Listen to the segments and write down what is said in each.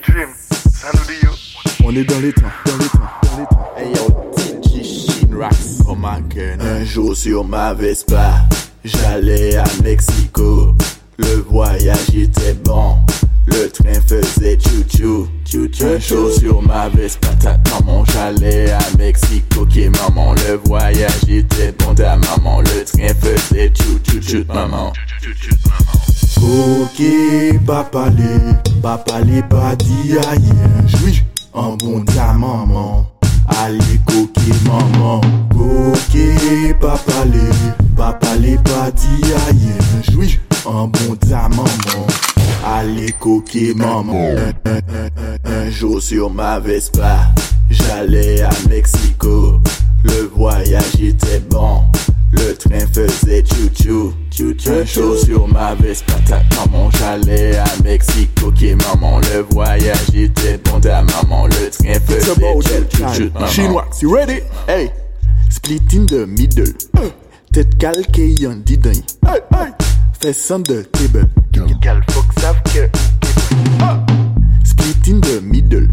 Dream. On est dans les temps, dans les temps, dans les temps. Hey yo, DJ Shin Rax, oh my god. Un jour sur ma Vespa, j'allais à Mexico. Le voyage était bon, le train faisait chou-chou, chou-chou. Un jour sur ma Vespa, ta maman, j'allais à Mexico. Ok maman, le voyage était bon, ta maman, le train faisait chou-chou, chou maman. Ok, pas parler, pas dire rien. Joui, un bon ta maman. Allez, coquille maman. Ok, pas parler, pas dire rien. Joui, un bon ta maman. Allez, coquille maman. Un, un, un, un jour sur ma Vespa, j'allais à Mexico. Faisait chou-chou, chou-chou. Sur ma Vespa, ta maman, j'allais à Mexico. Ok, maman, le voyage était bon. Ta maman, le train faisait chou-chou, maman. Wax, you ready? Hey, split in the middle. Tête calquée en dedans. Hey, hey. The table. Gal, faut que savent que. Split in the middle.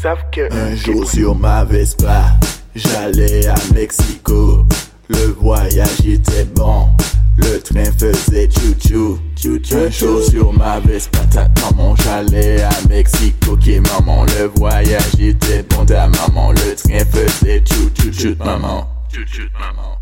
Savent que. Un jour sur ma Vespa, j'allais à Mexico. Le voyage était bon, le train faisait chou-chou, chou-chou. Un jour sur ma Vespa, ta maman, j'allais à Mexico. Ok maman, le voyage était bon, ta maman, le train faisait chou-chou, chou maman. Chou-chou maman.